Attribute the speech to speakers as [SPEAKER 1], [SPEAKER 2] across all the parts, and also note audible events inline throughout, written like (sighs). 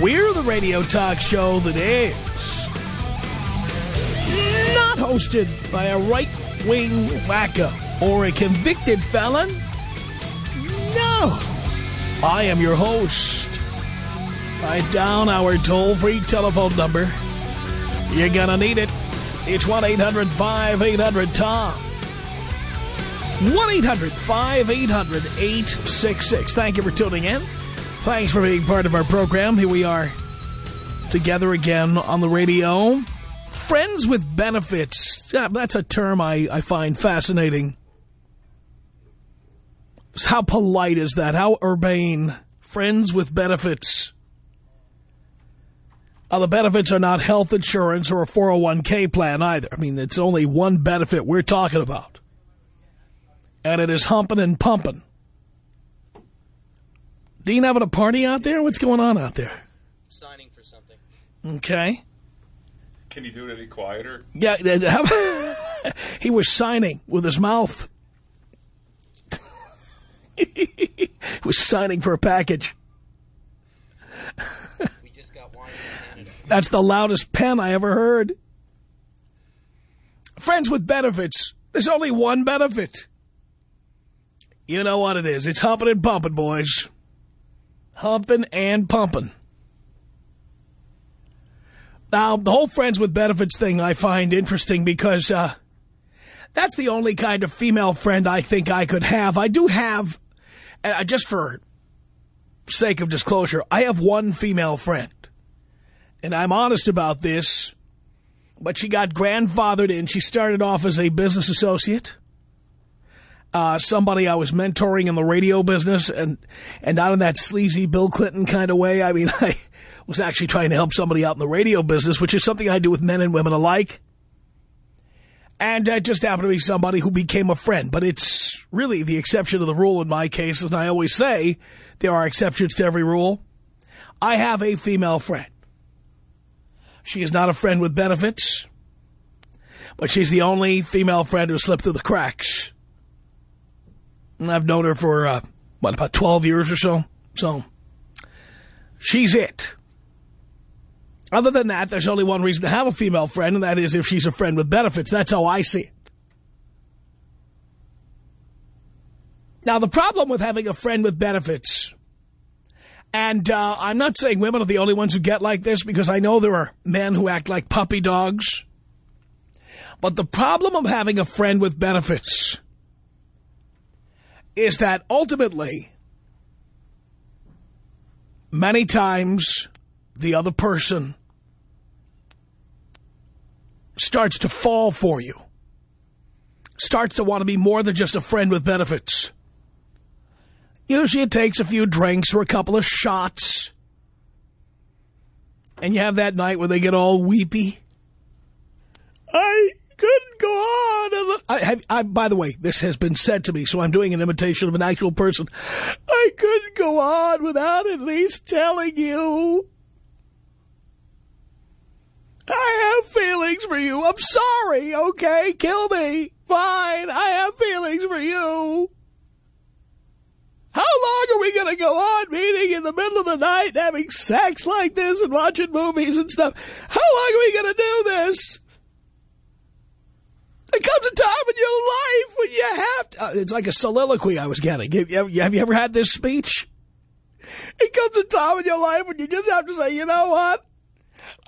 [SPEAKER 1] We're the radio talk show that is not hosted by a right-wing wacko or a convicted felon. No. I am your host. Write down our toll-free telephone number. You're gonna need it. It's 1-800-5800-TOM. 1-800-5800-866. Thank you for tuning in. Thanks for being part of our program. Here we are together again on the radio. Friends with benefits. Yeah, that's a term I, I find fascinating. How polite is that? How urbane? Friends with benefits. Uh, the benefits are not health insurance or a 401k plan either. I mean, it's only one benefit we're talking about. And it is humping and pumping. Dean having a party out there? What's going on out there?
[SPEAKER 2] Signing for something.
[SPEAKER 1] Okay.
[SPEAKER 3] Can you do it any quieter?
[SPEAKER 1] Yeah, (laughs) he was signing with his mouth. he (laughs) was signing for a package. (laughs)
[SPEAKER 2] We just got wine in Canada.
[SPEAKER 1] That's the loudest pen I ever heard. Friends with benefits. There's only one benefit. You know what it is. It's humping and pumping, boys. Humping and pumping. Now, the whole friends with benefits thing I find interesting because uh, that's the only kind of female friend I think I could have. I do have, uh, just for sake of disclosure, I have one female friend. And I'm honest about this, but she got grandfathered in. She started off as a business associate. Uh, somebody I was mentoring in the radio business and, and not in that sleazy Bill Clinton kind of way. I mean, (laughs) I was actually trying to help somebody out in the radio business, which is something I do with men and women alike. And it just happened to be somebody who became a friend. But it's really the exception to the rule in my case. And I always say there are exceptions to every rule. I have a female friend. She is not a friend with benefits. But she's the only female friend who slipped through the cracks. I've known her for, uh, what, about 12 years or so? So, she's it. Other than that, there's only one reason to have a female friend, and that is if she's a friend with benefits. That's how I see it. Now, the problem with having a friend with benefits, and uh, I'm not saying women are the only ones who get like this, because I know there are men who act like puppy dogs. But the problem of having a friend with benefits is that ultimately, many times, the other person starts to fall for you. Starts to want to be more than just a friend with benefits. Usually it takes a few drinks or a couple of shots. And you have that night where they get all weepy. I couldn't go on. I, have, I, by the way, this has been said to me, so I'm doing an imitation of an actual person. I couldn't go on without at least telling you. I have feelings for you. I'm sorry, okay? Kill me. Fine, I have feelings for you. How long are we going to go on meeting in the middle of the night and having sex like this and watching movies and stuff? How long are we going to do this? There comes a time in your life when you have to... Uh, it's like a soliloquy I was getting. Have you, ever, have you ever had this speech? It comes a time in your life when you just have to say, you know what?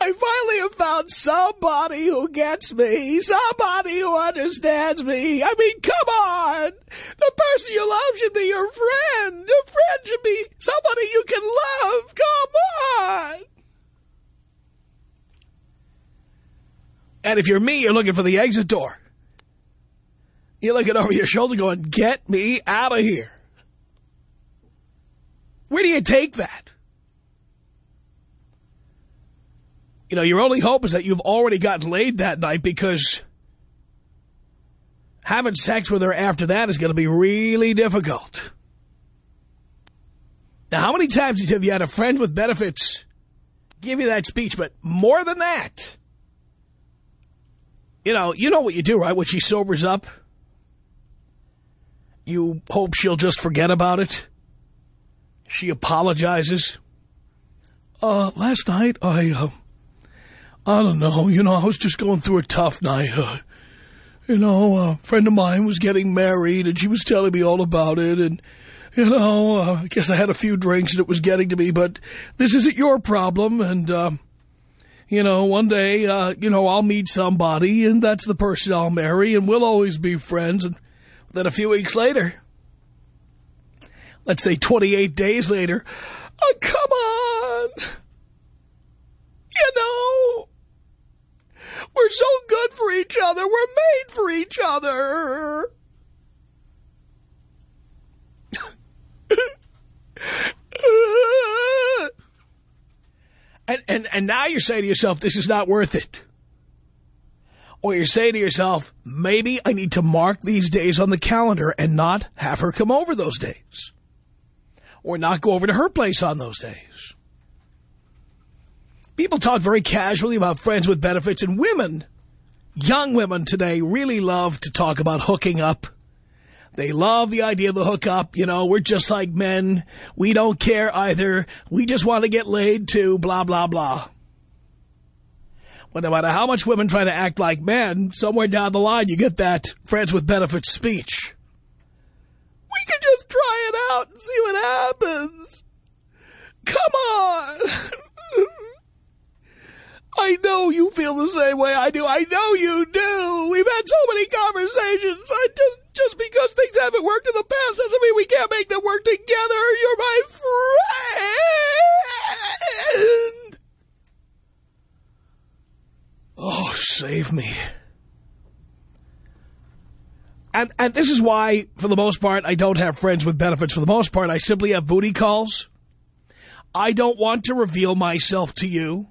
[SPEAKER 1] I finally have found somebody who gets me, somebody who understands me. I mean, come on. The person you love should be your friend. Your friend should be somebody you can love. Come on. And if you're me, you're looking for the exit door. You're looking over your shoulder going, get me out of here. Where do you take that? You know, your only hope is that you've already gotten laid that night because having sex with her after that is going to be really difficult. Now, how many times have you had a friend with benefits give you that speech? But more than that, you know, you know what you do, right? When she sobers up, you hope she'll just forget about it. She apologizes. Uh, last night, I, uh, I don't know, you know, I was just going through a tough night. Uh, you know, a friend of mine was getting married, and she was telling me all about it, and you know, uh, I guess I had a few drinks and it was getting to me, but this isn't your problem. And, uh, you know, one day, uh, you know, I'll meet somebody and that's the person I'll marry and we'll always be friends. And then a few weeks later, let's say 28 days later, oh, come on. You know, we're so good for each other. We're made for each other. (laughs) and, and, and now you're saying to yourself, this is not worth it. Or you're saying to yourself, maybe I need to mark these days on the calendar and not have her come over those days. Or not go over to her place on those days. People talk very casually about friends with benefits, and women, young women today, really love to talk about hooking up they love the idea of the hookup. You know, we're just like men. We don't care either. We just want to get laid too, blah, blah, blah. But no matter how much women try to act like men, somewhere down the line you get that friends with benefits speech. We can just try it out and see what happens. Come on. (laughs) I know you feel the same way I do. I know you do. We've had so many conversations. I just just because things haven't worked in the past doesn't mean we can't make them work together. You're my friend. Oh, save me. And, and this is why, for the most part, I don't have friends with benefits. For the most part, I simply have booty calls. I don't want to reveal myself to you.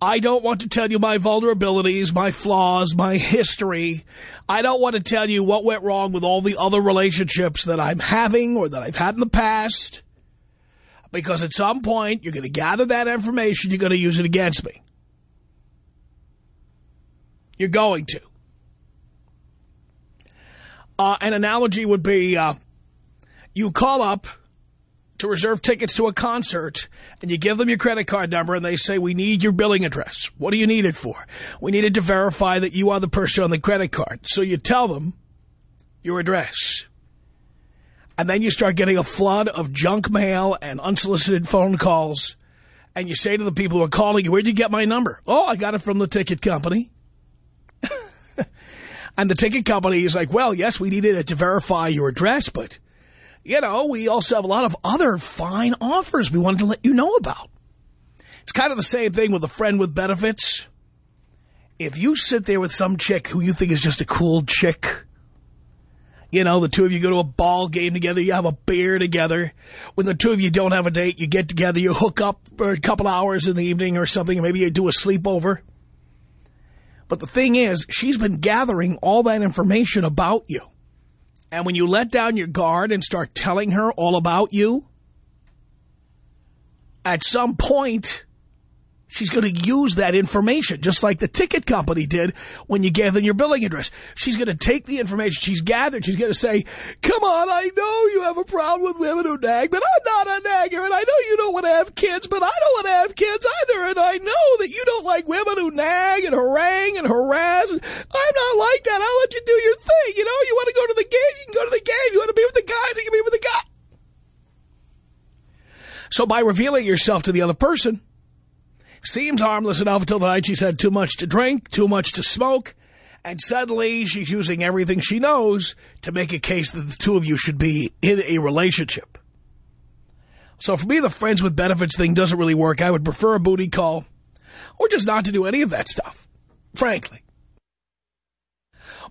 [SPEAKER 1] I don't want to tell you my vulnerabilities, my flaws, my history. I don't want to tell you what went wrong with all the other relationships that I'm having or that I've had in the past. Because at some point, you're going to gather that information, you're going to use it against me. You're going to. Uh, an analogy would be, uh, you call up to reserve tickets to a concert, and you give them your credit card number, and they say, we need your billing address. What do you need it for? We needed to verify that you are the person on the credit card. So you tell them your address. And then you start getting a flood of junk mail and unsolicited phone calls, and you say to the people who are calling you, where'd you get my number? Oh, I got it from the ticket company. (laughs) and the ticket company is like, well, yes, we needed it to verify your address, but you know, we also have a lot of other fine offers we wanted to let you know about. It's kind of the same thing with a friend with benefits. If you sit there with some chick who you think is just a cool chick, you know, the two of you go to a ball game together, you have a beer together. When the two of you don't have a date, you get together, you hook up for a couple hours in the evening or something, maybe you do a sleepover. But the thing is, she's been gathering all that information about you. And when you let down your guard and start telling her all about you, at some point, she's going to use that information, just like the ticket company did when you gave them your billing address. She's going to take the information she's gathered. She's going to say, come on, I know you have a problem with women who nag, but I'm not a nagger, and I know you don't want to have kids, but I don't want to have kids either, and I know that you don't like women who nag and harangue and harass. I'm not like that. I'll let you do your thing. You know, you want to go to the game, you can go to the game. You want to be with the guys, you can be with the guy. So by revealing yourself to the other person, seems harmless enough until the night she's had too much to drink, too much to smoke, and suddenly she's using everything she knows to make a case that the two of you should be in a relationship. So for me, the friends with benefits thing doesn't really work. I would prefer a booty call or just not to do any of that stuff, frankly.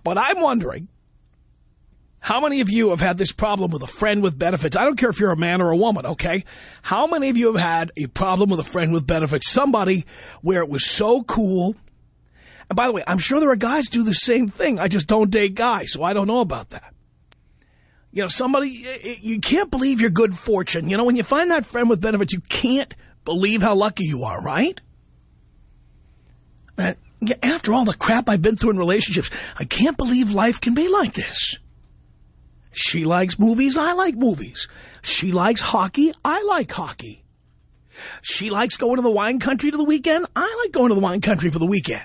[SPEAKER 1] But I'm wondering, How many of you have had this problem with a friend with benefits? I don't care if you're a man or a woman, okay? How many of you have had a problem with a friend with benefits? Somebody where it was so cool. And by the way, I'm sure there are guys do the same thing. I just don't date guys, so I don't know about that. You know, somebody, you can't believe your good fortune. You know, when you find that friend with benefits, you can't believe how lucky you are, right? After all the crap I've been through in relationships, I can't believe life can be like this. She likes movies, I like movies. She likes hockey, I like hockey. She likes going to the wine country to the weekend, I like going to the wine country for the weekend.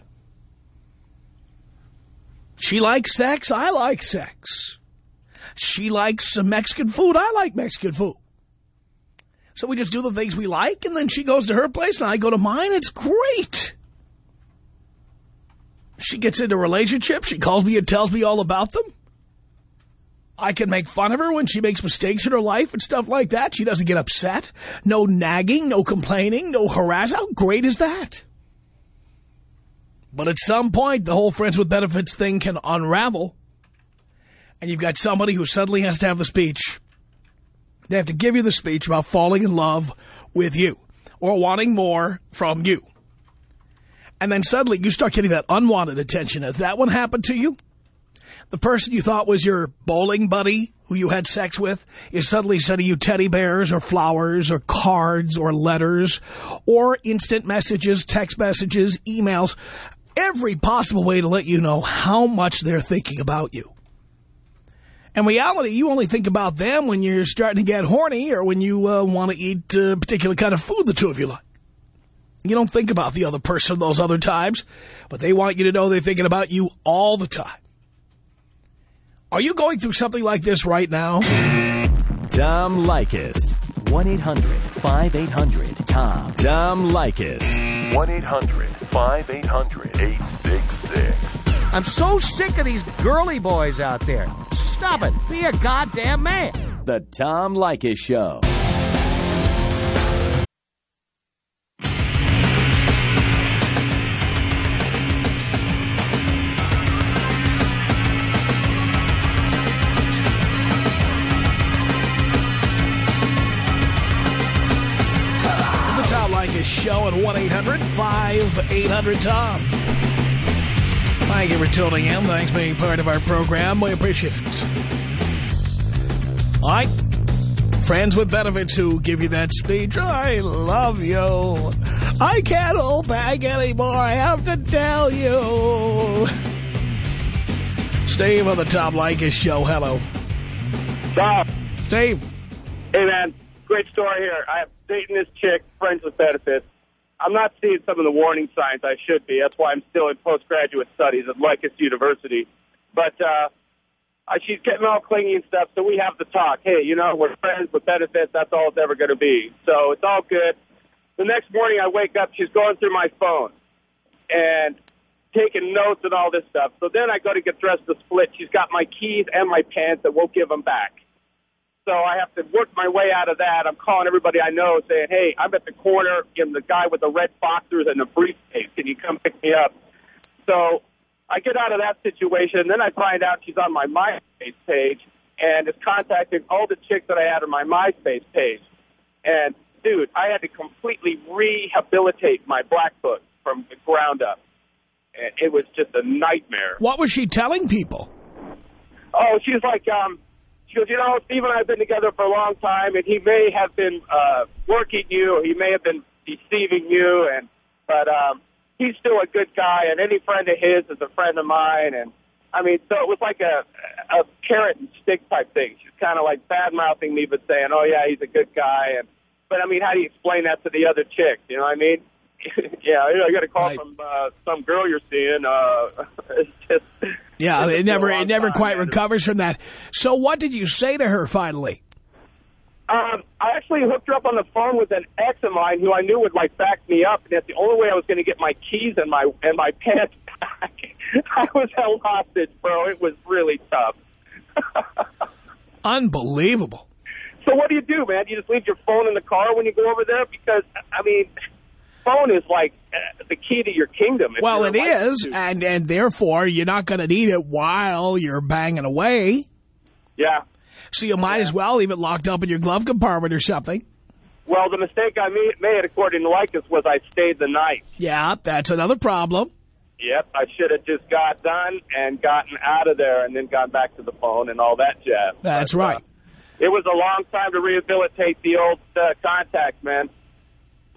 [SPEAKER 1] She likes sex, I like sex. She likes Mexican food, I like Mexican food. So we just do the things we like, and then she goes to her place, and I go to mine. It's great. She gets into relationships. She calls me and tells me all about them. I can make fun of her when she makes mistakes in her life and stuff like that. She doesn't get upset. No nagging, no complaining, no harass. How great is that? But at some point, the whole friends with benefits thing can unravel. And you've got somebody who suddenly has to have the speech. They have to give you the speech about falling in love with you or wanting more from you. And then suddenly you start getting that unwanted attention. Has that one happened to you? The person you thought was your bowling buddy who you had sex with is suddenly sending you teddy bears or flowers or cards or letters or instant messages, text messages, emails, every possible way to let you know how much they're thinking about you. In reality, you only think about them when you're starting to get horny or when you uh, want to eat a particular kind of food the two of you like. You don't think about the other person those other times, but they want you to know they're thinking about you all the time. Are you going through something like this right now?
[SPEAKER 4] Tom Leykis. 1-800-5800-TOM. Tom Leykis.
[SPEAKER 5] 1-800-5800-866. I'm so sick of these girly boys out there. Stop it. Be a goddamn man.
[SPEAKER 4] The Tom Leykis Show.
[SPEAKER 1] 1-800-5800-TOM. Thank you for tuning in. Thanks for being part of our program. We appreciate it. All right. Friends with benefits who give you that speech. I love you. I can't hold back anymore. I have to tell you. Steve on the Tom Leykis show. Hello.
[SPEAKER 6] Tom.
[SPEAKER 1] Steve.
[SPEAKER 6] Hey, man. Great story here. I'm dating this chick, friends with benefits. I'm not seeing some of the warning signs I should be. That's why I'm still in postgraduate studies at Leykis University. But uh, she's getting all clingy and stuff, so we have to talk. Hey, you know, we're friends with benefits. That's all it's ever going to be. So it's all good. The next morning I wake up, she's going through my phone and taking notes and all this stuff. So then I go to get dressed to split. She's got my keys and my pants and won't give them back. So I have to work my way out of that. I'm calling everybody I know saying, hey, I'm at the corner in the guy with the red boxers and the briefcase. Can you come pick me up? So I get out of that situation, and then I find out she's on my MySpace page and is contacting all the chicks that I had on my MySpace page. And, dude, I had to completely rehabilitate my black book from the ground up. And it was just a nightmare.
[SPEAKER 1] What was she telling people?
[SPEAKER 6] Oh, she was like, um, goes, you know, Steve and I have been together for a long time, and he may have been uh, working you, or he may have been deceiving you, and but um, he's still a good guy, and any friend of his is a friend of mine, and I mean, so it was like a a carrot and stick type thing. She's kind of like bad mouthing me, but saying, oh yeah, he's a good guy, and but I mean, how do you explain that to the other chick? You know what I mean? (laughs) yeah, I got a call right. from uh, some girl you're seeing. Uh, (laughs) it's just
[SPEAKER 1] yeah, it never it never quite recovers from that. So what did you say to her finally?
[SPEAKER 6] Um, I actually hooked her up on the phone with an ex of mine who I knew would like back me up, and that's the only way I was going to get my keys and my and my (laughs) pants back. I was held hostage, bro. It was really tough. (laughs)
[SPEAKER 1] Unbelievable.
[SPEAKER 6] So what do you do, man? You just leave your phone in the car when you go over there? Because, I mean, phone is like the key to your kingdom.
[SPEAKER 1] Well, it is, and, and therefore you're not going to need it while you're banging away.
[SPEAKER 6] Yeah.
[SPEAKER 1] So you might as well leave it locked up in your glove compartment or something.
[SPEAKER 6] Well, the mistake I made, according to Leykis, was I stayed the night.
[SPEAKER 1] Yeah, that's another problem.
[SPEAKER 6] Yep, I should have just got done and gotten out of there and then gone back to the phone and all that jazz.
[SPEAKER 1] That's
[SPEAKER 6] But, uh,
[SPEAKER 1] right.
[SPEAKER 6] it was a long time to rehabilitate the old uh, contacts, man.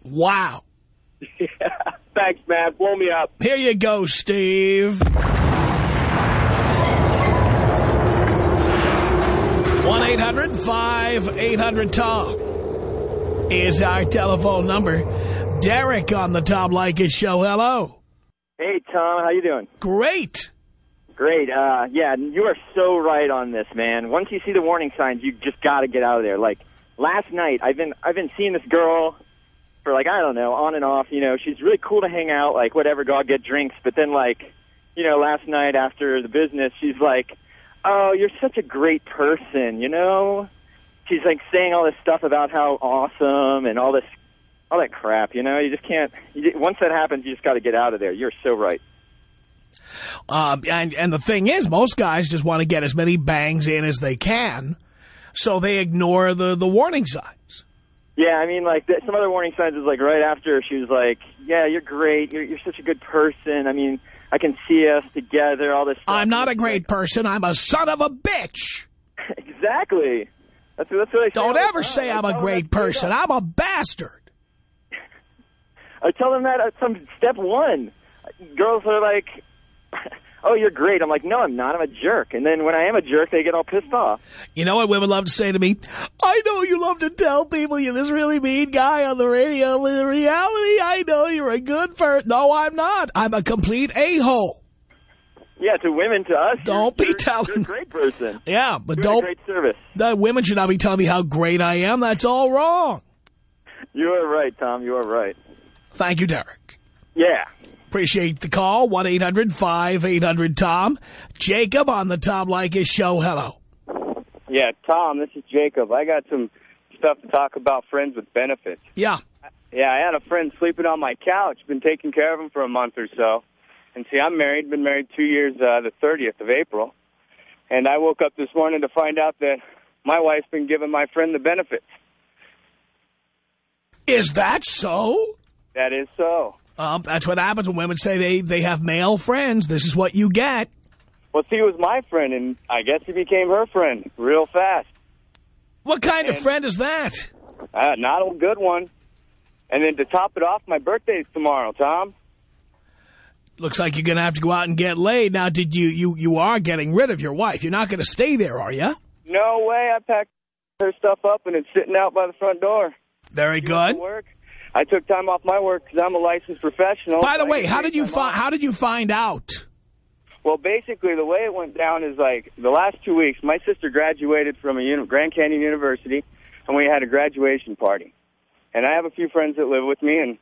[SPEAKER 1] Wow. (laughs)
[SPEAKER 6] Thanks, man. Blow me up.
[SPEAKER 1] Here you go, Steve. 1-800-5800-TOM is our telephone number. Derek on the Tom Leykis show. Hello.
[SPEAKER 7] Hey, Tom. How you doing?
[SPEAKER 1] Great.
[SPEAKER 7] Great. Uh, yeah, you are so right on this, man. Once you see the warning signs, you just got to get out of there. Like last night, I've been I've been seeing this girl for like I don't know, on and off. You know, she's really cool to hang out, like whatever, go out get drinks. But then, like, you know, last night after the business, she's like, "Oh, you're such a great person," you know. She's like saying all this stuff about how awesome and all this, all that crap. You know, you just can't. You, once that happens, you just got to get out of there. You're so right.
[SPEAKER 1] Um, and, and the thing is, most guys just want to get as many bangs in as they can, so they ignore the, the warning signs.
[SPEAKER 7] Yeah, I mean, like some other warning signs is like right after she was like, "Yeah, you're great. You're you're such a good person. I mean, I can see us together. All this. Stuff.
[SPEAKER 1] I'm not a great person. I'm a son of a bitch. (laughs)
[SPEAKER 7] exactly. That's that's what I say.
[SPEAKER 1] Don't ever say I'm a great person. I'm a bastard. (laughs)
[SPEAKER 7] I tell them that at some step one. Girls are like, "Oh, you're great." I'm like, "No, I'm not. I'm a jerk." And then when I am a jerk, they get all pissed off.
[SPEAKER 1] You know what women love to say to me? I know you love to tell people you're this really mean guy on the radio, but in reality, I know you're a good person. No, I'm not. I'm a complete a-hole.
[SPEAKER 7] Yeah, to women, to us,
[SPEAKER 1] Don't
[SPEAKER 7] you're,
[SPEAKER 1] be telling-
[SPEAKER 7] You're a great person.
[SPEAKER 1] Yeah, but
[SPEAKER 7] You're
[SPEAKER 1] don't.
[SPEAKER 7] a great service.
[SPEAKER 1] The women should not be telling me how great I am. That's all wrong.
[SPEAKER 7] You are right, Tom. You are right.
[SPEAKER 1] Thank you, Derek.
[SPEAKER 7] Yeah.
[SPEAKER 1] Appreciate the call. 1-800-5800-TOM. Jacob on the Tom Leykis show. Hello.
[SPEAKER 8] Yeah, Tom, this is Jacob. I got some stuff to talk about friends with benefits.
[SPEAKER 1] Yeah.
[SPEAKER 8] Yeah, I had a friend sleeping on my couch, been taking care of him for a month or so. And see, I'm married, been married two years, uh, the 30th of April. And I woke up this morning to find out that my wife's been giving my friend the benefits.
[SPEAKER 1] Is that so?
[SPEAKER 8] That is so.
[SPEAKER 1] Um, that's what happens when women say they, they have male friends. This is what you get.
[SPEAKER 8] Well, see, he was my friend, and I guess he became her friend real fast.
[SPEAKER 1] What kind of friend is that?
[SPEAKER 8] Uh, not a good one. And then to top it off, my birthday's tomorrow, Tom.
[SPEAKER 1] Looks like you're going to have to go out and get laid. Now, did you, you, you are getting rid of your wife. You're not going to stay there, are you?
[SPEAKER 8] No way. I packed her stuff up, and it's sitting out by the front door.
[SPEAKER 1] Very
[SPEAKER 8] She
[SPEAKER 1] good.
[SPEAKER 8] Work. I took time off my work because I'm a licensed professional.
[SPEAKER 1] By the way, how did you find, how did you find out?
[SPEAKER 8] Well, basically, the way it went down is like the last two weeks, my sister graduated from a uni- Grand Canyon University, and we had a graduation party. And I have a few friends that live with me, and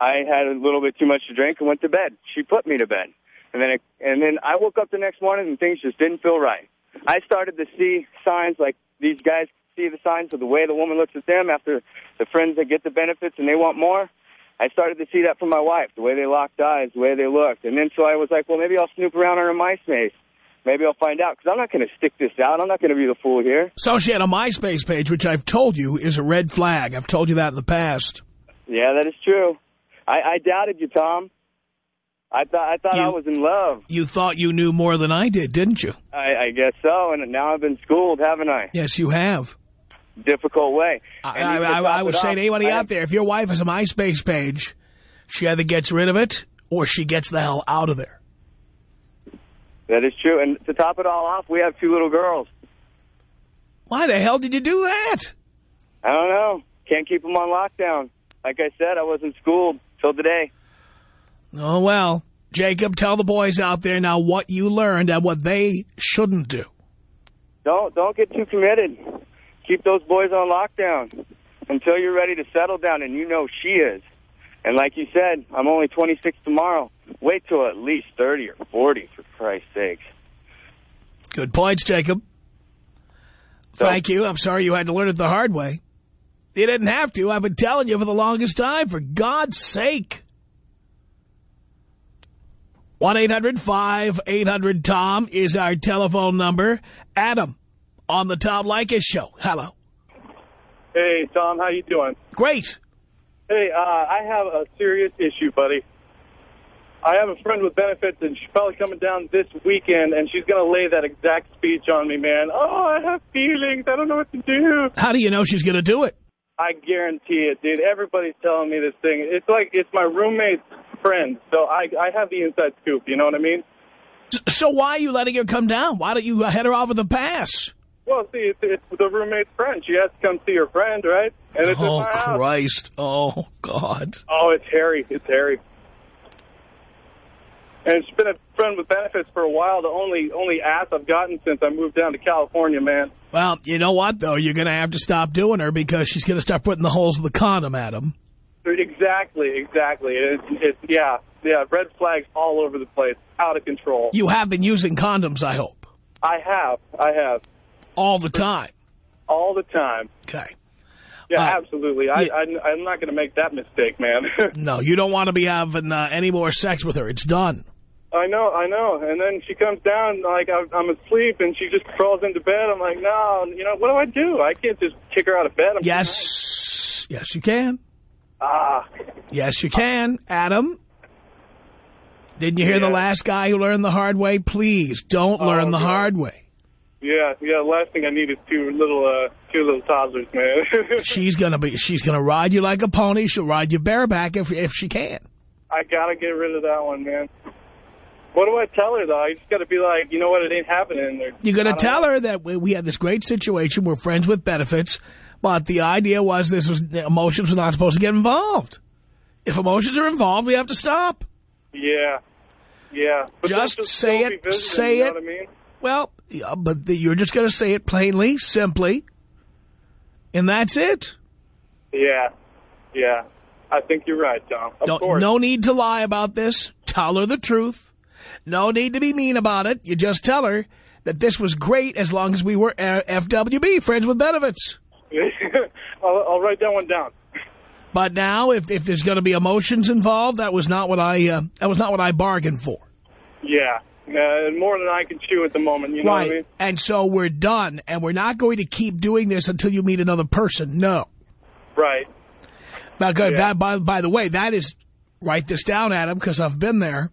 [SPEAKER 8] I had a little bit too much to drink and went to bed. She put me to bed, and then it, and then I woke up the next morning and things just didn't feel right. I started to see signs like these guys see the signs of the way the woman looks at them after the friends that get the benefits and they want more. I started to see that from my wife, the way they locked eyes, the way they looked. And then so I was like, well, maybe I'll snoop around on her MySpace. Maybe I'll find out, because I'm not going to stick this out. I'm not going to be the fool here.
[SPEAKER 1] So she had a MySpace page, which I've told you is a red flag. I've told you that in the past.
[SPEAKER 8] Yeah, that is true. I, I doubted you, Tom. I thought I thought I was in love.
[SPEAKER 1] You thought you knew more than I did, didn't you?
[SPEAKER 8] I, I guess so, and now I've been schooled, haven't I?
[SPEAKER 1] Yes, you have.
[SPEAKER 8] Difficult way.
[SPEAKER 1] I,
[SPEAKER 8] And
[SPEAKER 1] I, I, I would say
[SPEAKER 8] off,
[SPEAKER 1] to anybody out there, if your wife has a MySpace page, she either gets rid of it or she gets the hell out of there.
[SPEAKER 8] That is true. And to top it all off, we have two little girls.
[SPEAKER 1] Why the hell did you do that?
[SPEAKER 8] I don't know. Can't keep them on lockdown. Like I said, I wasn't schooled till today.
[SPEAKER 1] Oh, well. Jacob, tell the boys out there now what you learned and what they shouldn't do.
[SPEAKER 8] Don't don't get too committed. Keep those boys on lockdown until you're ready to settle down, and you know she is. And like you said, I'm only 26 tomorrow. Wait till at least 30 or 40, for Christ's sakes.
[SPEAKER 1] Good points, Jacob. Thank you. I'm sorry you had to learn it the hard way. You didn't have to. I've been telling you for the longest time. For God's sake. 1-800-5800-TOM is our telephone number. Adam on the Tom Leykis show. Hello.
[SPEAKER 9] Hey, Tom, how you doing?
[SPEAKER 1] Great.
[SPEAKER 9] Hey, uh, I have a serious issue, buddy. I have a friend with benefits, and she's probably coming down this weekend, and she's going to lay that exact speech on me, man. Oh, I have feelings. I don't know what to do.
[SPEAKER 1] How do you know she's going to do it?
[SPEAKER 9] I guarantee it, dude. Everybody's telling me this thing. It's like it's my roommate's friend, so I I have the inside scoop. You know what I mean?
[SPEAKER 1] So why are you letting her come down? Why don't you head her off with a pass?
[SPEAKER 9] Well, see, it's, it's the roommate's friend. She has to come see her friend, right? And it's
[SPEAKER 1] Oh,
[SPEAKER 9] my house.
[SPEAKER 1] Christ. Oh, God.
[SPEAKER 9] Oh, it's Harry. It's Harry. And it's been a friend with benefits for a while. The only only ass I've gotten since I moved down to California, man.
[SPEAKER 1] Well, you know what, though? You're going to have to stop doing her because she's going to start putting the holes of the condom at him.
[SPEAKER 9] Exactly, exactly. It's, it's yeah, yeah. Red flags all over the place, out of control.
[SPEAKER 1] You have been using condoms, I hope,
[SPEAKER 9] I have, I have,
[SPEAKER 1] all the time.
[SPEAKER 9] all the time.
[SPEAKER 1] Okay.
[SPEAKER 9] Yeah,
[SPEAKER 1] Uh,
[SPEAKER 9] absolutely. I,
[SPEAKER 1] yeah.
[SPEAKER 9] I, I'm not going to make that mistake, man. (laughs)
[SPEAKER 1] No, you don't want to be having uh, any more sex with her. It's done.
[SPEAKER 9] I know, I know. And then she comes down, like, I'm, I'm asleep, and she just crawls into bed. I'm like, no, you know, what do I do? I can't just kick her out of bed. I'm
[SPEAKER 1] Yes. Yes, you can.
[SPEAKER 9] Ah,
[SPEAKER 1] Yes, you can. Adam, didn't you hear the last guy who learned the hard way? Please, don't
[SPEAKER 9] Oh,
[SPEAKER 1] learn the
[SPEAKER 9] God.
[SPEAKER 1] hard way.
[SPEAKER 9] Yeah, yeah. The last thing I need is two little, uh, two little toddlers, man. (laughs)
[SPEAKER 1] She's gonna be. She's gonna ride you like a pony. She'll ride you bareback if if she can.
[SPEAKER 9] I gotta get rid of that one, man. What do I tell her though? I just gotta be like, you know what? It ain't happening. Or,
[SPEAKER 1] You're gonna tell
[SPEAKER 9] know.
[SPEAKER 1] her that we, we had this great situation. We're friends with benefits, but the idea was this was emotions were not supposed to get involved. If emotions are involved, we have to stop.
[SPEAKER 9] Yeah, yeah. But
[SPEAKER 1] Just
[SPEAKER 9] they'll
[SPEAKER 1] say it,
[SPEAKER 9] visiting,
[SPEAKER 1] say
[SPEAKER 9] you know
[SPEAKER 1] it.
[SPEAKER 9] What I mean?
[SPEAKER 1] Well, yeah, but the, you're just gonna say it plainly, simply, and that's it.
[SPEAKER 9] Yeah, yeah. I think you're right, Tom. Of
[SPEAKER 1] No,
[SPEAKER 9] course.
[SPEAKER 1] no need to lie about this. Tell her the truth. No need to be mean about it. You just tell her that this was great as long as we were uh, FWB, friends with benefits. (laughs)
[SPEAKER 9] I'll, I'll write that one down.
[SPEAKER 1] But now, if if there's going to be emotions involved, that was not what I uh, that was not what I bargained for.
[SPEAKER 9] Yeah, uh, more than I can chew at the moment. You know
[SPEAKER 1] right.
[SPEAKER 9] what I mean?
[SPEAKER 1] And so we're done, and we're not going to keep doing this until you meet another person. No.
[SPEAKER 9] Right.
[SPEAKER 1] Now, good.
[SPEAKER 9] Yeah.
[SPEAKER 1] That, by, by the way, that is, write this down, Adam, because I've been there.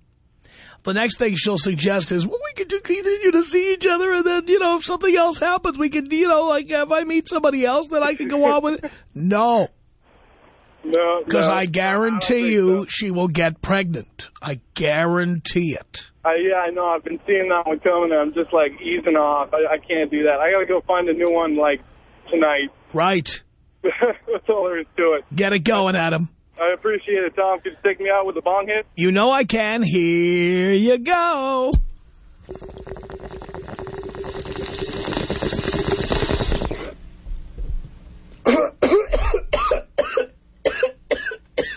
[SPEAKER 1] The next thing she'll suggest is, well, we could do- continue to see each other, and then, you know, if something else happens, we can, you know, like, if I meet somebody else, then I can go on with it. (laughs) No,
[SPEAKER 9] No,
[SPEAKER 1] because
[SPEAKER 9] no,
[SPEAKER 1] I guarantee
[SPEAKER 9] think
[SPEAKER 1] you
[SPEAKER 9] so.
[SPEAKER 1] she will get pregnant. I guarantee it.
[SPEAKER 9] I, yeah, I know. I've been seeing that one coming. and I'm just like easing off. I, I can't do that. I got to go find a new one like tonight.
[SPEAKER 1] Right. (laughs)
[SPEAKER 9] That's all there is to it.
[SPEAKER 1] Get it going, Adam.
[SPEAKER 9] I appreciate it, Tom. Could you take me out with a bong hit?
[SPEAKER 1] You know I can. Here you go. (coughs)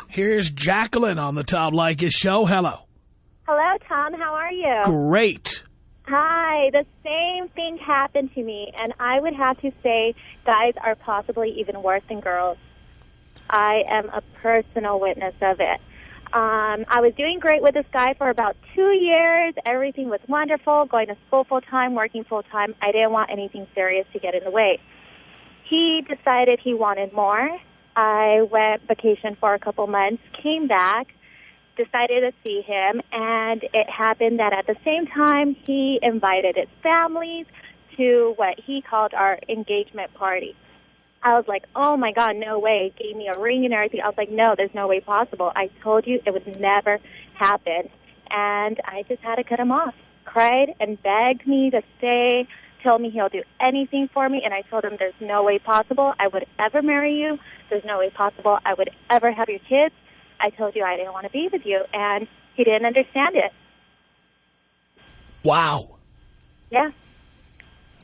[SPEAKER 1] Here's Jacqueline on the Tom Leykis show. Hello.
[SPEAKER 10] Hello, Tom. How are you?
[SPEAKER 1] Great.
[SPEAKER 10] Hi. The same thing happened to me, and I would have to say guys are possibly even worse than girls. I am a personal witness of it. Um, I was doing great with this guy for about two years. Everything was wonderful, going to school full time, working full time. I didn't want anything serious to get in the way. He decided he wanted more. I went vacation for a couple months, came back, decided to see him, and it happened that at the same time he invited his families to what he called our engagement party. I was like, oh my God, no way. Gave me a ring and everything. I was like, no, there's no way possible. I told you it would never happen. And I just had to cut him off. Cried and begged me to stay, told me he'll do anything for me. And I told him there's no way possible I would ever marry you. There's no way possible I would ever have your kids. I told you I didn't want to be with you. And he didn't understand it.
[SPEAKER 1] Wow.
[SPEAKER 10] Yeah.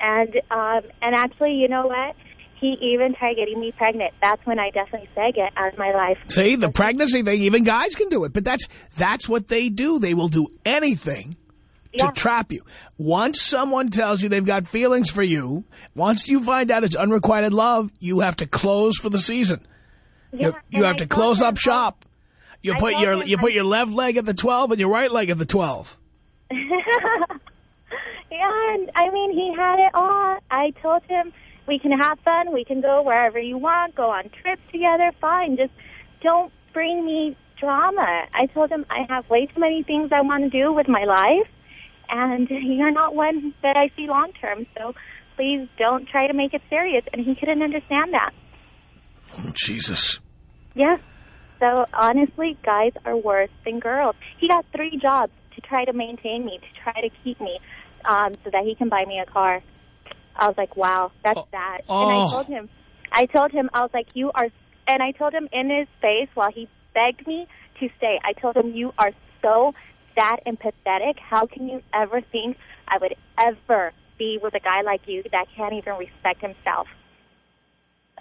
[SPEAKER 10] And um and actually, you know what? He even tried getting me pregnant. That's when I definitely said get out of my life.
[SPEAKER 1] See, the pregnancy thing, even guys can do it. But that's that's what they do. They will do anything to
[SPEAKER 10] Yeah.
[SPEAKER 1] trap you. Once someone tells you they've got feelings for you, once you find out it's unrequited love, you have to close for the season.
[SPEAKER 10] Yeah,
[SPEAKER 1] You, you have
[SPEAKER 10] I
[SPEAKER 1] to close up shop. You put your you put your left leg at the 12 and your right leg at the 12. (laughs)
[SPEAKER 10] yeah, and I mean, he had it all. I told him we can have fun, we can go wherever you want, go on trips together, fine. Just don't bring me drama. I told him I have way too many things I want to do with my life, and you're not one that I see long term. So please don't try to make it serious. And he couldn't understand that.
[SPEAKER 1] Oh, Jesus.
[SPEAKER 10] Yeah. So honestly, guys are worse than girls. He got three jobs to try to maintain me, to try to keep me, um, so that he can buy me a car. I was like, wow, that's
[SPEAKER 1] Oh.
[SPEAKER 10] sad. And
[SPEAKER 1] Oh.
[SPEAKER 10] I told him, I told him, I was like, you are, and I told him in his face while he begged me to stay, I told him, you are so sad and pathetic. How can you ever think I would ever be with a guy like you that can't even respect himself?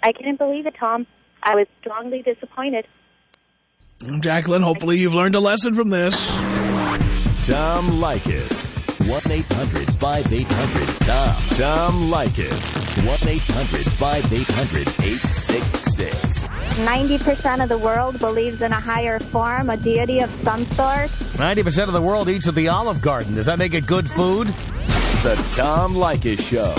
[SPEAKER 10] I couldn't believe it, Tom. I was strongly disappointed.
[SPEAKER 1] Jacqueline, hopefully you've learned a lesson from this.
[SPEAKER 4] Tom Leykis. 1-800-5800-TOM. Tom Leykis. 1-800-5800-866.
[SPEAKER 11] 90% of the world believes in a higher form, a deity of some sort.
[SPEAKER 5] 90% of the world eats at the Olive Garden. Does that make it good food?
[SPEAKER 4] The Tom Leykis Show.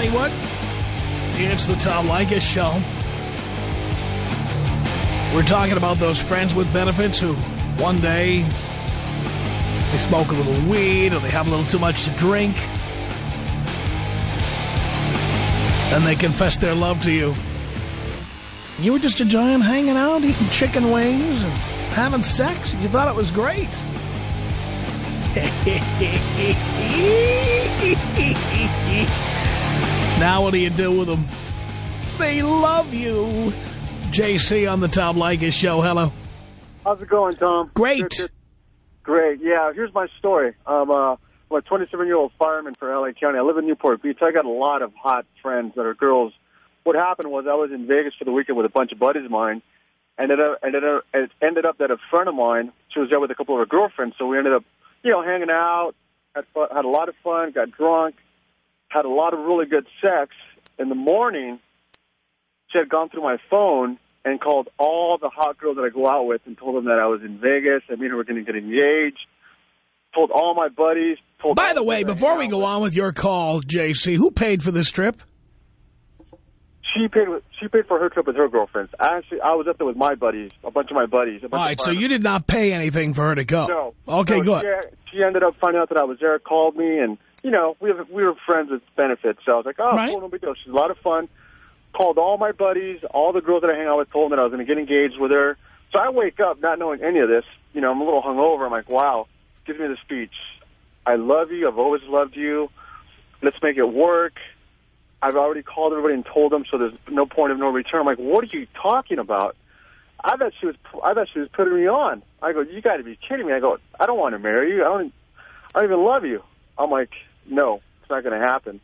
[SPEAKER 1] Hollywood, it's the Tom Leykis Show. We're talking about those friends with benefits who one day they smoke a little weed or they have a little too much to drink. Then they confess their love to you. You were just a enjoying hanging out, eating chicken wings, and having sex. You thought it was great. (laughs) now what do you do with them? They love you. JC on the Tom Leykis show. Hello.
[SPEAKER 12] How's it going, Tom?
[SPEAKER 1] Great.
[SPEAKER 12] Great. Yeah, here's my story. I'm, uh, I'm a 27-year-old fireman for L.A. County. I live in Newport Beach. I got a lot of hot friends that are girls. What happened was I was in Vegas for the weekend with a bunch of buddies of mine. Ended up, ended up, it ended up that a friend of mine, she was there with a couple of her girlfriends, so we ended up, you know, hanging out, had, fun, had a lot of fun, got drunk, had a lot of really good sex. In the morning, she had gone through my phone and called all the hot girls that I go out with and told them that I was in Vegas. I mean, we were going to get engaged. Told all my buddies. Told
[SPEAKER 1] By the way, before we go
[SPEAKER 12] with.
[SPEAKER 1] on with your call, JC, who paid for this trip?
[SPEAKER 12] she paid. She paid for her trip with her girlfriends. Actually, I was up there with my buddies, a bunch of my buddies. A bunch
[SPEAKER 1] All
[SPEAKER 12] of
[SPEAKER 1] so you did not pay anything for her to go.
[SPEAKER 12] No.
[SPEAKER 1] Okay,
[SPEAKER 12] No,
[SPEAKER 1] good.
[SPEAKER 12] She, she ended up finding out that I was there, called me, and you know we have, we were friends with benefits. So I was like, oh,
[SPEAKER 1] Right.
[SPEAKER 12] cool, no big deal. She's a lot of fun. Called all my buddies, all the girls that I hang out with, told them that I was going to get engaged with her. So I wake up not knowing any of this. You know, I'm a little hungover. I'm like, wow. give me the speech. I love you. I've always loved you. Let's make it work. I've already called everybody and told them, so there's no point of no return. I'm like, what are you talking about? I thought she was. I thought she was putting me on. I go, you got to be kidding me. I go, I don't want to marry you. I don't. I don't even love you. I'm like, no, it's not going to happen.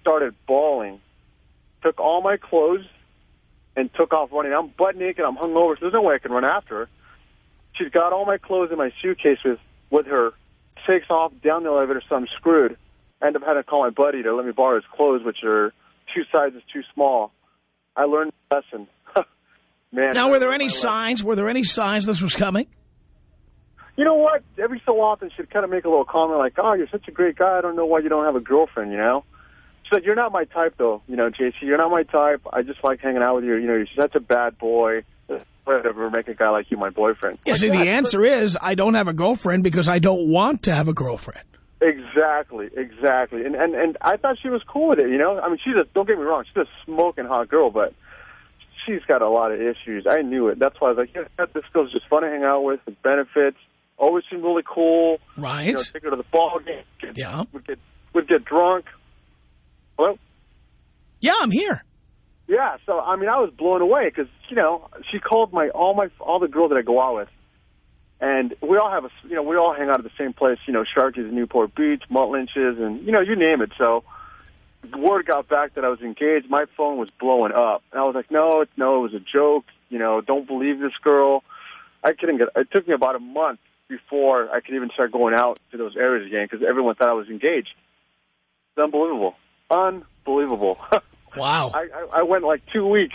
[SPEAKER 12] Started bawling. Took all my clothes and took off running. I'm butt naked. I'm hungover. So there's no way I can run after her. She's got all my clothes in my suitcase with with her. Takes off down the elevator, so I'm screwed. End up having to call my buddy to let me borrow his clothes, which are two sizes too small. I learned a lesson. (laughs) Man.
[SPEAKER 1] Now, were there any signs? Were there any signs this was coming?
[SPEAKER 12] You know what? Every so often she'd kind of make a little comment like, oh, you're such a great guy. I don't know why you don't have a girlfriend, you know? She said, you're not my type, though. You know, JC, you're not my type. I just like hanging out with you. You know, you're such a bad boy. I'd ever make a guy like you my boyfriend.
[SPEAKER 1] Yeah,
[SPEAKER 12] Like,
[SPEAKER 1] see, the answer is I don't have a girlfriend because I don't want to have a girlfriend.
[SPEAKER 12] Exactly, exactly. And, and and I thought she was cool with it, you know? I mean, she's a, don't get me wrong, she's a smoking hot girl, but she's got a lot of issues. I knew it. That's why I was like, yeah, this girl's just fun to hang out with, with benefits. Always seemed really cool.
[SPEAKER 1] Right.
[SPEAKER 12] You know, take her to the ball game. Get,
[SPEAKER 1] Yeah.
[SPEAKER 12] Would get, we'd get drunk. Hello?
[SPEAKER 1] Yeah, I'm here.
[SPEAKER 12] Yeah, so, I mean, I was blown away because, you know, she called my, all my, all the girls that I go out with. And we all have a, you know, we all hang out at the same place, you know, Sharky's in Newport Beach, Mutt Lynch's, and, you know, you name it. So word got back that I was engaged. My phone was blowing up. And I was like, no, no, it was a joke. You know, don't believe this girl. I couldn't get, it took me about a month before I could even start going out to those areas again because everyone thought I was engaged. It's unbelievable. Unbelievable. (laughs)
[SPEAKER 1] Wow.
[SPEAKER 12] I, I, I went like two weeks,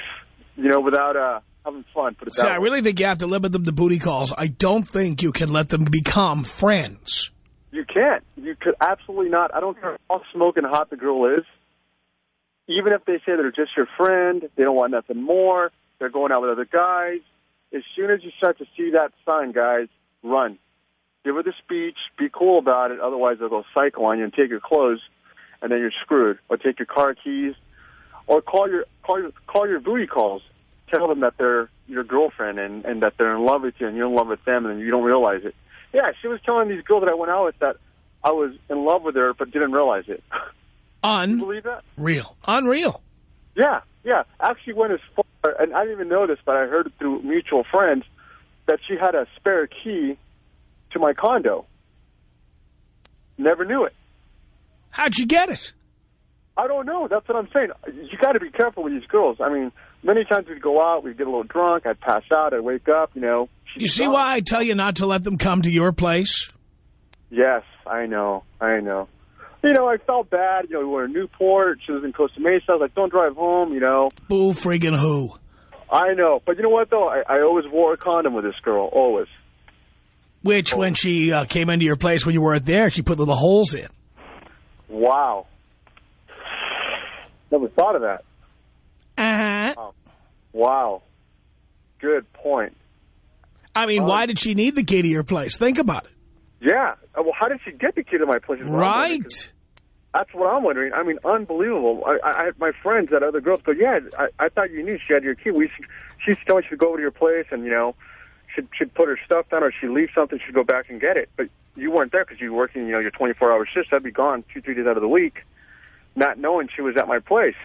[SPEAKER 12] you know, without uh, having fun. Put it
[SPEAKER 1] See, I
[SPEAKER 12] way.
[SPEAKER 1] really think you have to limit them to booty calls. I don't think you can let them become friends.
[SPEAKER 12] You can't. You could absolutely not. I don't care how smoking hot the girl is. Even if they say they're just your friend, they don't want nothing more, they're going out with other guys. As soon as you start to see that sign, guys, run. Give her the speech. Be cool about it. Otherwise, they'll go psycho on you and take your clothes, and then you're screwed. Or take your car keys, or call your call your call your booty calls. Tell them that they're your girlfriend and and that they're in love with you and you're in love with them and you don't realize it. Yeah, she was telling these girls that I went out with that I was in love with her but didn't realize it.
[SPEAKER 1] Unreal.
[SPEAKER 12] believe that?
[SPEAKER 1] Unreal.
[SPEAKER 12] Yeah, yeah. Actually went as far, and I didn't even know this, but I heard it through mutual friends that she had a spare key to my condo. Never knew it.
[SPEAKER 1] How'd you get it?
[SPEAKER 12] I don't know. That's what I'm saying. You got to be careful with these girls. I mean, many times we'd go out, we'd get a little drunk, I'd pass out, I'd wake up, you know.
[SPEAKER 1] You see
[SPEAKER 12] gone.
[SPEAKER 1] why I tell you not to let them come to your place?
[SPEAKER 12] Yes, I know. I know. You know, I felt bad. You know, we were in Newport. She was in Costa Mesa. I was like, don't drive home, you know.
[SPEAKER 1] Boo friggin' who?
[SPEAKER 12] I know. But you know what, though? I, I always wore a condom with this girl. Always.
[SPEAKER 1] Which, when she uh, came into your place when you weren't there, she put little holes in.
[SPEAKER 12] Wow. Never thought of that.
[SPEAKER 1] Uh-huh.
[SPEAKER 12] Wow. Good point.
[SPEAKER 1] I mean,
[SPEAKER 12] Um,
[SPEAKER 1] why did she need the key to your place? Think about it.
[SPEAKER 12] Yeah. Uh, Well, how did she get the key to my place? is what I'm wondering, 'cause
[SPEAKER 1] Right.
[SPEAKER 12] That's what I'm wondering. I mean, unbelievable. I, I, my friends, that other girls, go, yeah, I, I thought you knew she had your key. We, she used to me she'd go over to your place and, you know, she'd, she'd put her stuff down or she'd leave something, she'd go back and get it. But you weren't there because you were working, you know, your 24-hour shifts. I'd be gone two, three days out of the week, not knowing she was at my place.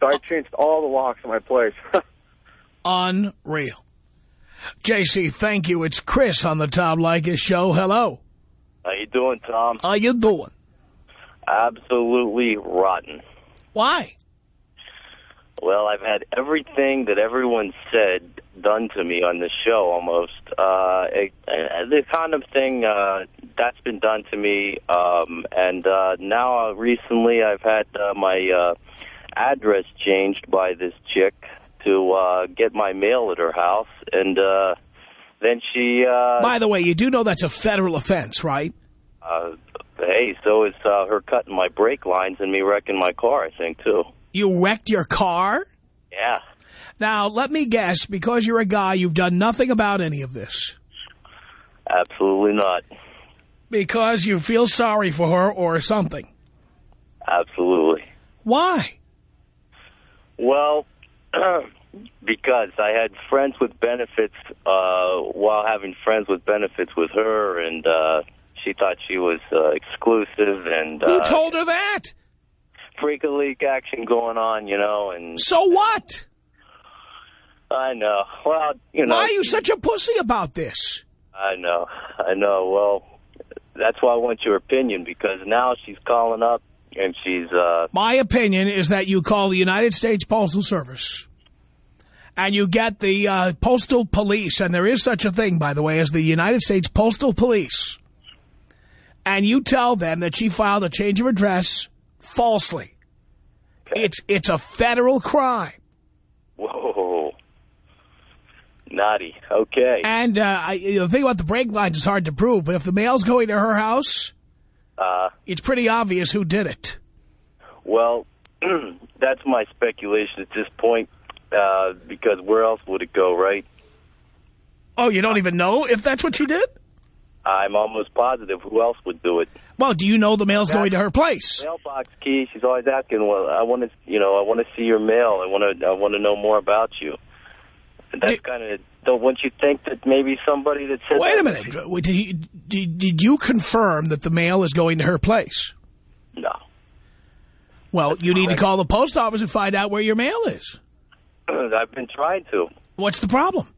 [SPEAKER 12] So I changed all the locks at my place. (laughs)
[SPEAKER 1] Unreal. JC, thank you. It's Chris on the Tom Leykis show. Hello.
[SPEAKER 13] How you doing, Tom?
[SPEAKER 1] How you doing?
[SPEAKER 13] Absolutely rotten.
[SPEAKER 1] Why?
[SPEAKER 13] Well, I've had everything that everyone said done to me on the show almost. Uh, it, uh, the condom thing, uh, that's been done to me. Um, and uh, now, uh, recently, I've had uh, my uh, address changed by this chick to uh, get my mail at her house. And uh, then she... Uh,
[SPEAKER 1] By the way, you do know that's a federal offense, right?
[SPEAKER 13] uh, hey, so is uh, her cutting my brake lines and me wrecking my car, I think, too.
[SPEAKER 1] You wrecked your car?
[SPEAKER 13] Yeah.
[SPEAKER 1] Now, let me guess, because you're a guy, you've done nothing about any of this.
[SPEAKER 13] Absolutely not.
[SPEAKER 1] Because you feel sorry for her or something.
[SPEAKER 13] Absolutely.
[SPEAKER 1] Why?
[SPEAKER 13] Well, (clears throat) because I had friends with benefits uh, while having friends with benefits with her, and uh, she thought she was uh, exclusive and
[SPEAKER 1] Who
[SPEAKER 13] uh,
[SPEAKER 1] told her that?
[SPEAKER 13] Freak a leak action going on, you know. And
[SPEAKER 1] So what?
[SPEAKER 13] I know. Well, you know.
[SPEAKER 1] Why are you such a pussy about this?
[SPEAKER 13] I know. I know. Well, that's why I want your opinion because now she's calling up and she's uh
[SPEAKER 1] My opinion is that you call the United States Postal Service and you get the uh, Postal Police, and there is such a thing, by the way, as the United States Postal Police, and you tell them that she filed a change of address falsely. It's, it's a federal crime.
[SPEAKER 13] whoa. Naughty. Okay.
[SPEAKER 1] And uh, I, the thing about the brake lines is hard to prove, but if the mail's going to her house,
[SPEAKER 13] Uh
[SPEAKER 1] it's pretty obvious who did it.
[SPEAKER 13] Well, (clears throat) that's my speculation at this point, uh, because where else would it go, right?
[SPEAKER 1] Oh, you don't even know if that's what you did?
[SPEAKER 13] I'm almost positive who else would do it.
[SPEAKER 1] Well, do you know the mail's going to her place?
[SPEAKER 13] Mailbox key. She's always asking. Well, I want to, you know, I want to see your mail. I want to, I want to know more about you. And that's kind of. Don't want you think that maybe somebody that said.
[SPEAKER 1] Wait a minute. Did you, did, did you confirm that the mail is going to her place?
[SPEAKER 13] No.
[SPEAKER 1] Well, you need to call the post office and find out where your mail is. (clears throat)
[SPEAKER 13] I've been trying to.
[SPEAKER 1] What's the problem?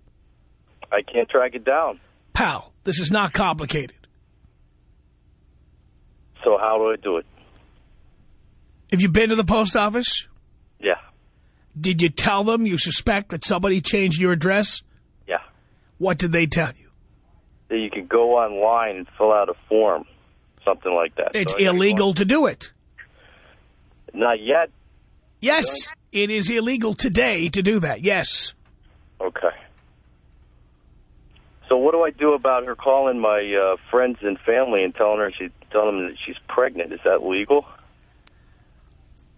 [SPEAKER 13] I can't track it down.
[SPEAKER 1] Pal, this is not complicated.
[SPEAKER 13] So how do I do it?
[SPEAKER 1] Have you been to the post office?
[SPEAKER 13] Yeah.
[SPEAKER 1] Did you tell them you suspect that somebody changed your address?
[SPEAKER 13] Yeah.
[SPEAKER 1] What did they tell you?
[SPEAKER 13] That you can go online and fill out a form, something like that.
[SPEAKER 1] It's
[SPEAKER 13] So I gotta go
[SPEAKER 1] illegal to do it.
[SPEAKER 13] Not yet.
[SPEAKER 1] Yes. It is illegal today to do that, yes.
[SPEAKER 13] Okay. So what do I do about her calling my uh, friends and family and telling her she telling them that she's pregnant? Is that legal?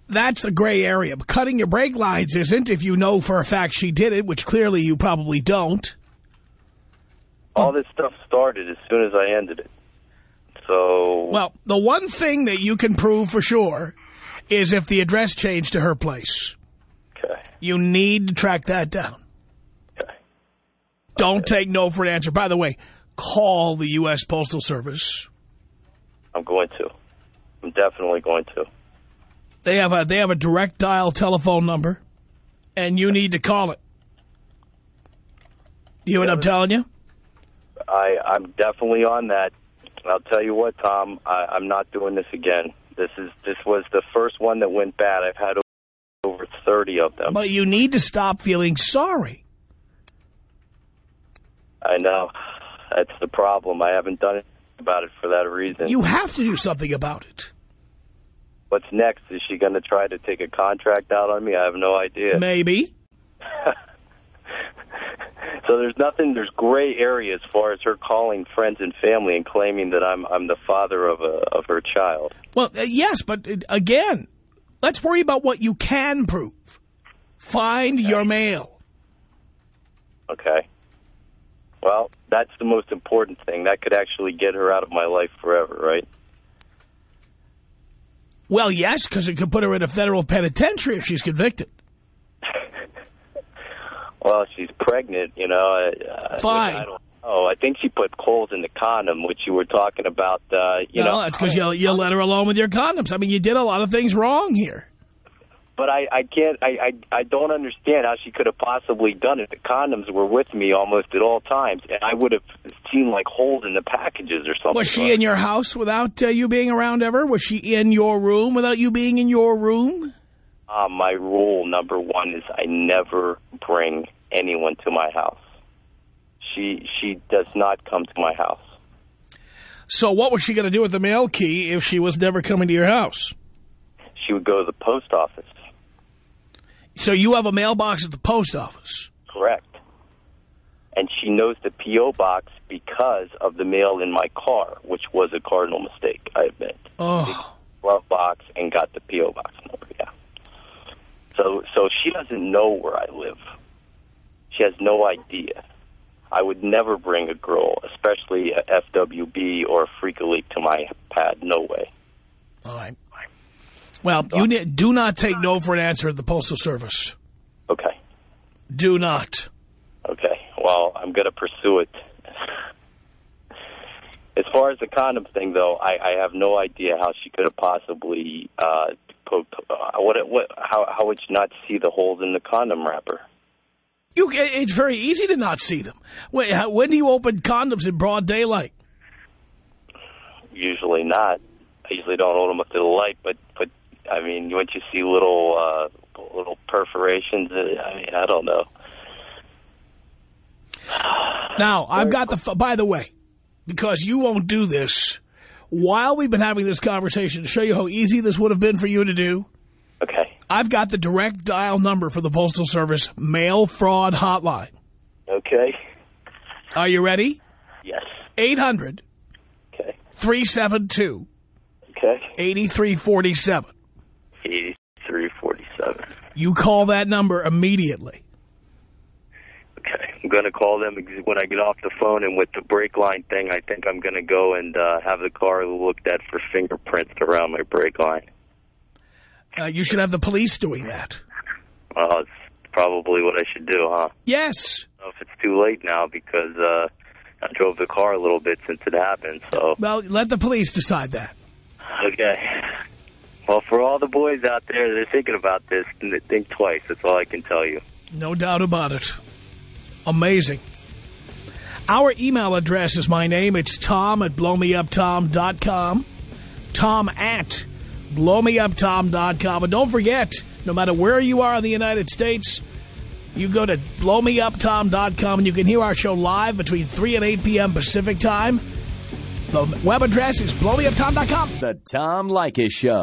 [SPEAKER 1] That's a gray area. But cutting your brake lines isn't if you know for a fact she did it, which clearly you probably don't.
[SPEAKER 13] All this stuff started as soon as I ended it. So
[SPEAKER 1] Well, the one thing that you can prove for sure is if the address changed to her place.
[SPEAKER 13] Okay.
[SPEAKER 1] You need to track that down. Don't take no for an answer. By the way, call the U.S. Postal Service.
[SPEAKER 13] I'm going to. I'm definitely going to.
[SPEAKER 1] They have a they have a direct dial telephone number, and you need to call it. You know what I'm telling you?
[SPEAKER 13] I I'm definitely on that. I'll tell you what, Tom. I, I'm not doing this again. This is this was the first one that went bad. I've had over 30 of them.
[SPEAKER 1] But you need to stop feeling sorry.
[SPEAKER 13] I know. That's the problem. I haven't done it about it for that reason.
[SPEAKER 1] You have to do something about it.
[SPEAKER 13] What's next? Is she going to try to take a contract out on me? I have no idea.
[SPEAKER 1] Maybe. (laughs) (laughs)
[SPEAKER 13] So there's nothing. There's gray area as far as her calling friends and family and claiming that I'm I'm the father of a of her child.
[SPEAKER 1] Well, uh, yes, but uh, again, let's worry about what you can prove. Find your mail.
[SPEAKER 13] Okay. Well, that's the most important thing. That could actually get her out of my life forever, right?
[SPEAKER 1] Well, yes, because it could put her in a federal penitentiary if she's convicted. (laughs)
[SPEAKER 13] Well, she's pregnant, you know.
[SPEAKER 1] Fine.
[SPEAKER 13] I don't know. I think she put coals in the condom, which you were talking about. Uh, you
[SPEAKER 1] no,
[SPEAKER 13] know,
[SPEAKER 1] that's because you, you let her alone with your condoms. I mean, you did a lot of things wrong here.
[SPEAKER 13] But I, I can't. I, I, I don't understand how she could have possibly done it. The condoms were with me almost at all times, and I would have seen like holes in the packages or something.
[SPEAKER 1] Was she in your house without uh, you being around ever? Was she in your room without you being in your room?
[SPEAKER 13] Uh, my rule number one is I never bring anyone to my house. She she does not come to my house.
[SPEAKER 1] So what was she going to do with the mail key if she was never coming to your house?
[SPEAKER 13] She would go to the post office.
[SPEAKER 1] So you have a mailbox at the post office.
[SPEAKER 13] Correct. And she knows the P.O. box because of the mail in my car, which was a cardinal mistake, I admit.
[SPEAKER 1] Oh.
[SPEAKER 13] Glove box and got the P.O. box number, yeah. So, so she doesn't know where I live. She has no idea. I would never bring a girl, especially a FWB or a Freak Elite, to my pad. No way.
[SPEAKER 1] All right. Well, you do not take no for an answer at the Postal Service.
[SPEAKER 13] Okay.
[SPEAKER 1] Do not.
[SPEAKER 13] Okay. Well, I'm going to pursue it. As far as the condom thing, though, I, I have no idea how she could have possibly uh, poked. Uh, what? What? How? How would you not see the holes in the condom wrapper?
[SPEAKER 1] You, it's very easy to not see them. How, when do you open condoms in broad daylight?
[SPEAKER 13] Usually not. I usually don't hold them up to the light, but but I mean, once you see little uh, little perforations, uh, I mean, I don't know. (sighs)
[SPEAKER 1] Now, I've got the, by the way, because you won't do this, while we've been having this conversation, to show you how easy this would have been for you to do,
[SPEAKER 13] Okay.
[SPEAKER 1] I've got the direct dial number for the Postal Service mail fraud hotline.
[SPEAKER 13] Okay.
[SPEAKER 1] Are you ready?
[SPEAKER 13] Yes.
[SPEAKER 1] 800
[SPEAKER 13] Okay.
[SPEAKER 1] 372
[SPEAKER 13] Okay.
[SPEAKER 1] 8347. You call that number immediately.
[SPEAKER 13] Okay. I'm going to call them when I get off the phone, and with the brake line thing, I think I'm going to go and uh, have the car looked at for fingerprints around my brake line.
[SPEAKER 1] Uh, you should have the police doing that.
[SPEAKER 13] Well, it's probably what I should do, huh?
[SPEAKER 1] Yes.
[SPEAKER 13] I don't know if it's too late now because uh, I drove the car a little bit since it happened, so...
[SPEAKER 1] Well, let the police decide that.
[SPEAKER 13] Okay. Well, for all the boys out there that are thinking about this, think twice. That's all I can tell you.
[SPEAKER 1] No doubt about it. Amazing. Our email address is my name. It's tom at blowmeuptom.com. Tom at blowmeuptom.com. And don't forget, no matter where you are in the United States, you go to blowmeuptom.com and you can hear our show live between 3 and 8 p.m. Pacific time. The web address is blowmeuptom.com.
[SPEAKER 4] The Tom Leykis Show.